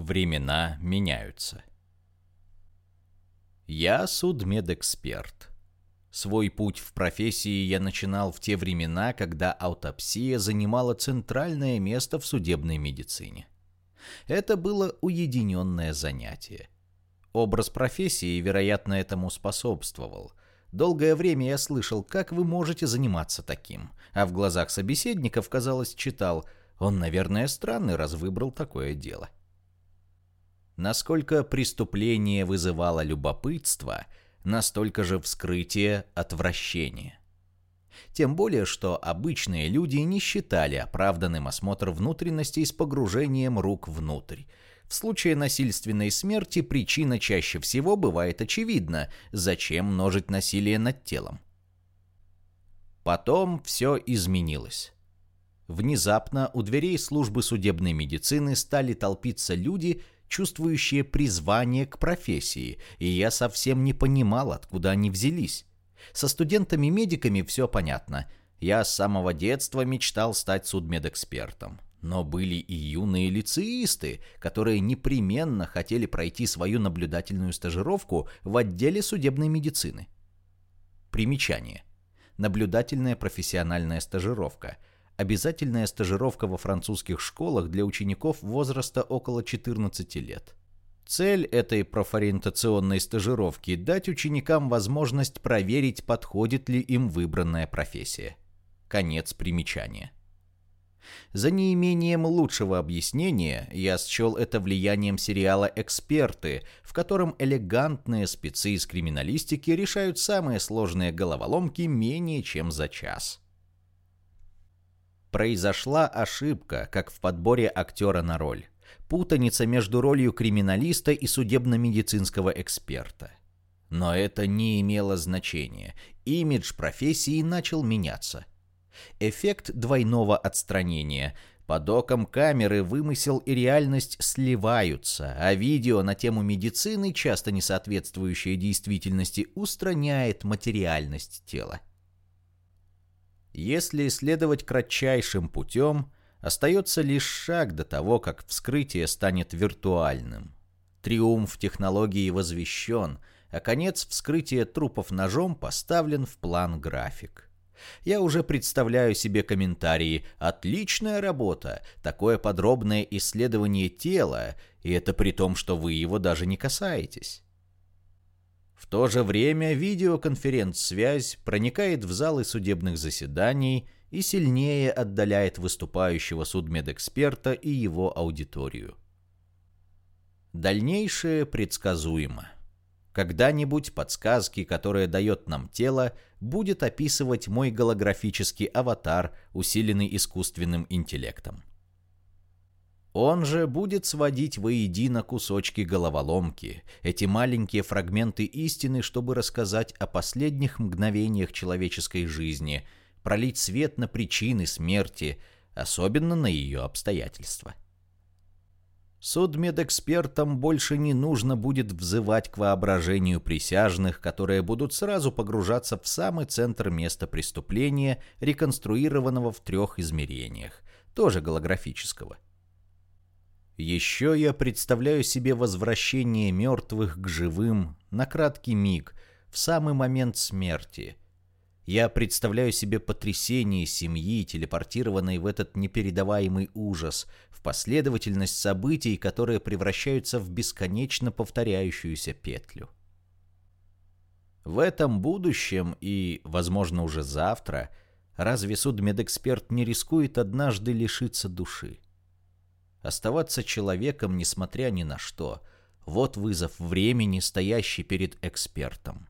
Времена меняются. Я судмедэксперт. Свой путь в профессии я начинал в те времена, когда аутопсия занимала центральное место в судебной медицине. Это было уединенное занятие. Образ профессии, вероятно, этому способствовал. Долгое время я слышал, как вы можете заниматься таким, а в глазах собеседников, казалось, читал, он, наверное, странный, раз выбрал такое дело. Насколько преступление вызывало любопытство, настолько же вскрытие отвращения. Тем более, что обычные люди не считали оправданным осмотр внутренностей с погружением рук внутрь. В случае насильственной смерти причина чаще всего бывает очевидна, зачем множить насилие над телом. Потом все изменилось. Внезапно у дверей службы судебной медицины стали толпиться люди, чувствующие призвание к профессии, и я совсем не понимал, откуда они взялись. Со студентами-медиками все понятно. Я с самого детства мечтал стать судмедэкспертом. Но были и юные лицеисты, которые непременно хотели пройти свою наблюдательную стажировку в отделе судебной медицины. Примечание. Наблюдательная профессиональная стажировка – обязательная стажировка во французских школах для учеников возраста около 14 лет. Цель этой профориентационной стажировки – дать ученикам возможность проверить, подходит ли им выбранная профессия. Конец примечания. За неимением лучшего объяснения я счел это влиянием сериала «Эксперты», в котором элегантные спецы из криминалистики решают самые сложные головоломки менее чем за час. Произошла ошибка, как в подборе актера на роль. Путаница между ролью криминалиста и судебно-медицинского эксперта. Но это не имело значения. Имидж профессии начал меняться. Эффект двойного отстранения. Под оком камеры вымысел и реальность сливаются, а видео на тему медицины, часто не соответствующее действительности, устраняет материальность тела. Если следовать кратчайшим путем, остается лишь шаг до того, как вскрытие станет виртуальным. Триумф технологии возвещен, а конец вскрытия трупов ножом поставлен в план график. Я уже представляю себе комментарии «Отличная работа! Такое подробное исследование тела, и это при том, что вы его даже не касаетесь». В то же время видеоконференц-связь проникает в залы судебных заседаний и сильнее отдаляет выступающего судмедэксперта и его аудиторию. Дальнейшее предсказуемо. Когда-нибудь подсказки, которые дает нам тело, будет описывать мой голографический аватар, усиленный искусственным интеллектом. Он же будет сводить воедино кусочки головоломки, эти маленькие фрагменты истины, чтобы рассказать о последних мгновениях человеческой жизни, пролить свет на причины смерти, особенно на ее обстоятельства. Судмедэкспертам больше не нужно будет взывать к воображению присяжных, которые будут сразу погружаться в самый центр места преступления, реконструированного в трех измерениях, тоже голографического – еще я представляю себе возвращение мертвых к живым на краткий миг, в самый момент смерти. Я представляю себе потрясение семьи, телепортированной в этот непередаваемый ужас, в последовательность событий, которые превращаются в бесконечно повторяющуюся петлю. В этом будущем и, возможно, уже завтра, разве судмедэксперт не рискует однажды лишиться души? Оставаться человеком, несмотря ни на что. Вот вызов времени, стоящий перед экспертом.